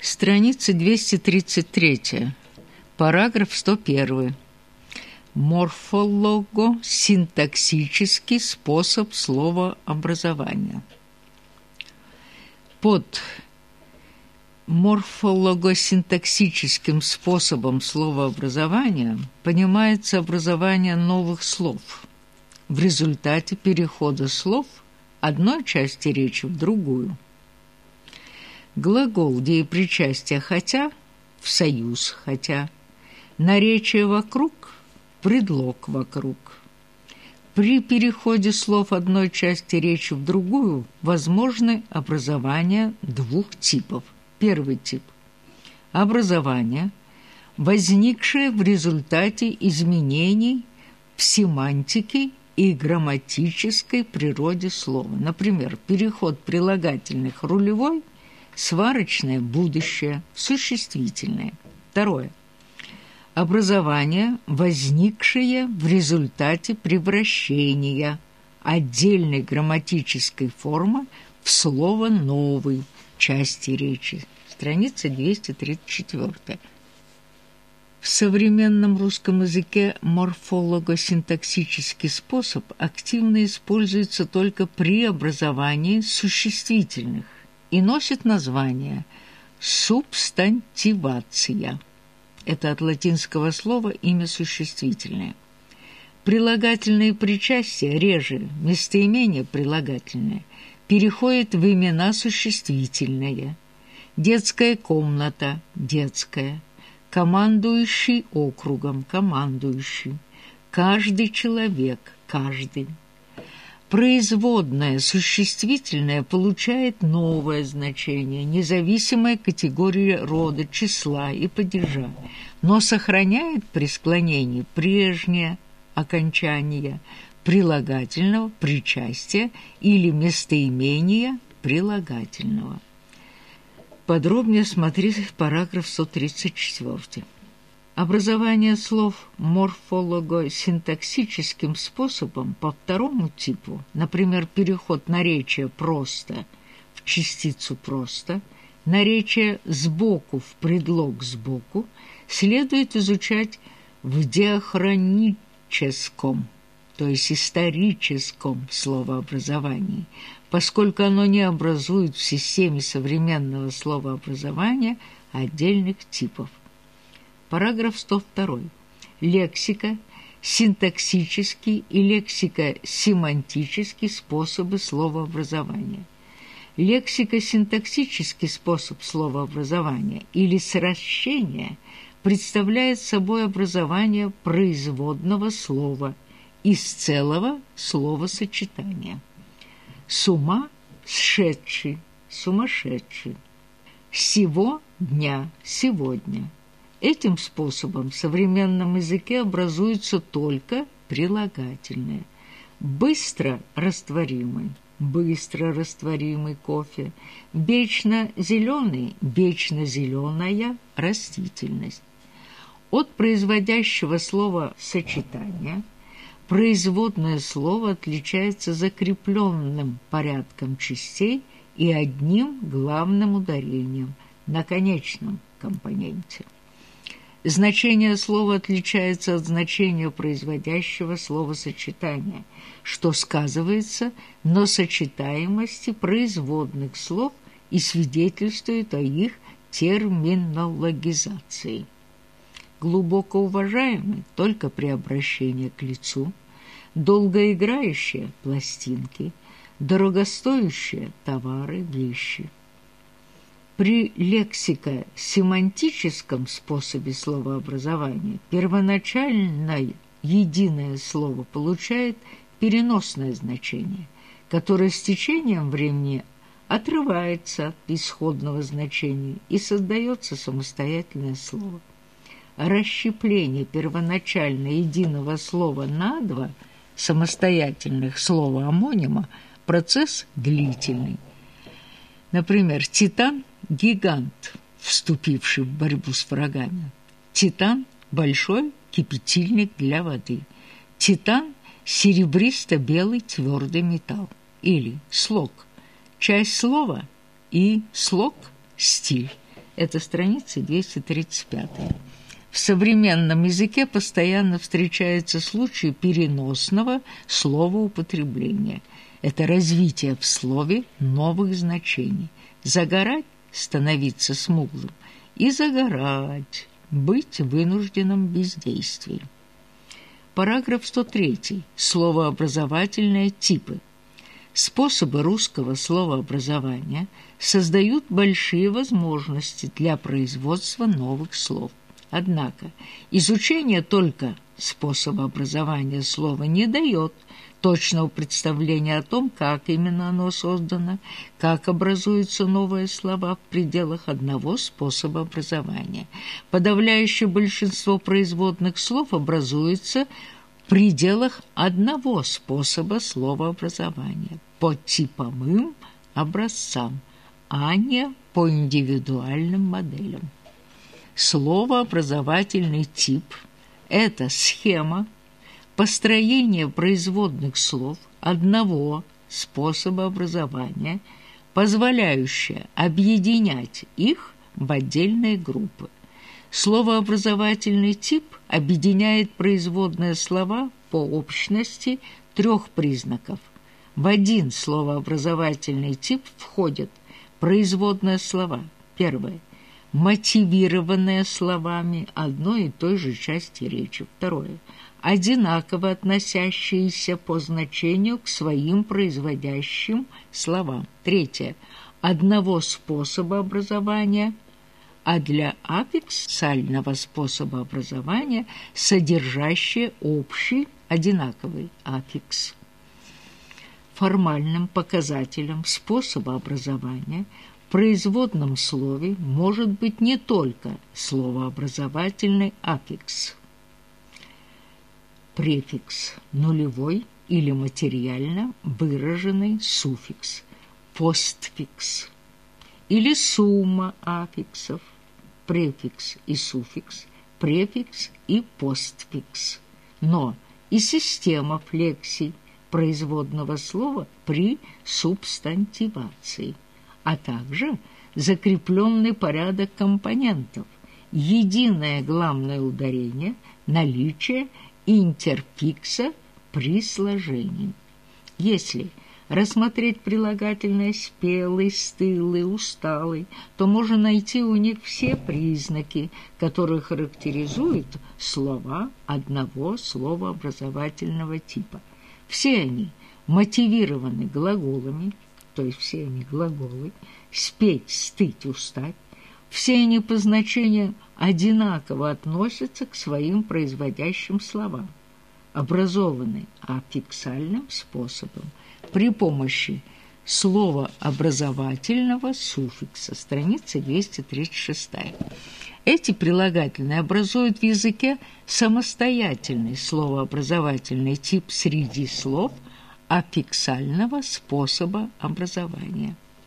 Страница 233, параграф 101. Морфолого-синтаксический способ словообразования. Под морфолого-синтаксическим способом словообразования понимается образование новых слов в результате перехода слов одной части речи в другую. Глагол деепричастия «хотя» в союз «хотя», наречие «вокруг» – предлог «вокруг». При переходе слов одной части речи в другую возможны образование двух типов. Первый тип – образование, возникшее в результате изменений в семантике и грамматической природе слова. Например, переход прилагательных «рулевой» – сварочное будущее, существительное. Второе. Образование, возникшее в результате превращения отдельной грамматической формы в слово «новый» части речи. Страница 234. В современном русском языке морфолого-синтаксический способ активно используется только при образовании существительных и носит название «субстантивация». Это от латинского слова имя существительное. Прилагательные причастия, реже местоимение прилагательное, переходит в имена существительные. Детская комната – детская. Командующий округом – командующий. Каждый человек – каждый производное существительное получает новое значение, независимой категории рода, числа и падежа, но сохраняет при склонении прежнее окончание прилагательного причастия или местоимения прилагательного. Подробнее смотри параграф 134. Образование слов морфолого-синтаксическим способом по второму типу, например, переход наречия «просто» в частицу «просто», наречие «сбоку» в предлог «сбоку», следует изучать в диахроническом, то есть историческом словообразовании, поскольку оно не образует в системе современного словообразования отдельных типов. Параграф 102. Лексика, синтаксический и лексико-семантический способы словообразования. Лексико-синтаксический способ словообразования или сращения представляет собой образование производного слова из целого словосочетания. С ума – сшедший, сумасшедший. Сего дня – сегодня – Этим способом в современном языке образуются только прилагательные. Быстро растворимый, быстро растворимый кофе, вечно зеленый, вечно зеленая растительность. От производящего слова сочетания производное слово отличается закрепленным порядком частей и одним главным ударением на конечном компоненте. Значение слова отличается от значения производящего словосочетания, что сказывается на сочетаемости производных слов и свидетельствует о их терминологизации. Глубоко уважаемый только при обращении к лицу, долгоиграющие пластинки, дорогостоящие товары, вещи – при лексико-семантическом способе словообразования первоначальное единое слово получает переносное значение, которое с течением времени отрывается от исходного значения и создается самостоятельное слово. Расщепление первоначально единого слова на два самостоятельных слова-амонима – процесс длительный. Например, «титан» гигант, вступивший в борьбу с врагами. Титан – большой кипятильник для воды. Титан – серебристо-белый твердый металл. Или слог – часть слова и слог – стиль. Это страница 235. В современном языке постоянно встречаются случаи переносного словоупотребления. Это развитие в слове новых значений. Загорать – становиться смуглым. И загорать – быть вынужденным бездействием. Параграф 103. Словообразовательные типы. Способы русского словообразования создают большие возможности для производства новых слов. Однако изучение только способа образования слова не дает точного представления о том, как именно оно создано, как образуются новые слова в пределах одного способа образования. Подавляющее большинство производных слов образуется в пределах одного способа словообразования по типовым образцам, а не по индивидуальным моделям. Словообразовательный тип – это схема построения производных слов одного способа образования, позволяющая объединять их в отдельные группы. Словообразовательный тип объединяет производные слова по общности трех признаков – в один словообразовательный тип входят производные слова. Первое. Мотивированные словами одной и той же части речи. Второе. Одинаково относящиеся по значению к своим производящим словам. Третье. Одного способа образования – а для аффиксального способа образования содержащие общий одинаковый аффикс формальным показателем способа образования в производном слове может быть не только словообразовательный аффикс, префикс нулевой или материально выраженный суффикс, постфикс, или сумма аффиксов, префикс и суффикс, префикс и постфикс, но и система флексий – производного слова при субстантивации, а также закрепленный порядок компонентов, единое главное ударение, наличие интерфикса при сложении. Если рассмотреть прилагательное «спелый», «стылый», «усталый», то можно найти у них все признаки, которые характеризуют слова одного словообразовательного типа – все они мотивированы глаголами, то есть все они глаголы, спеть, стыть, устать, все они по значению одинаково относятся к своим производящим словам, образованы аффиксальным способом при помощи слова образовательного суффикса, страница 236. Эти прилагательные образуют в языке самостоятельный словообразовательный тип среди слов аффиксального способа образования –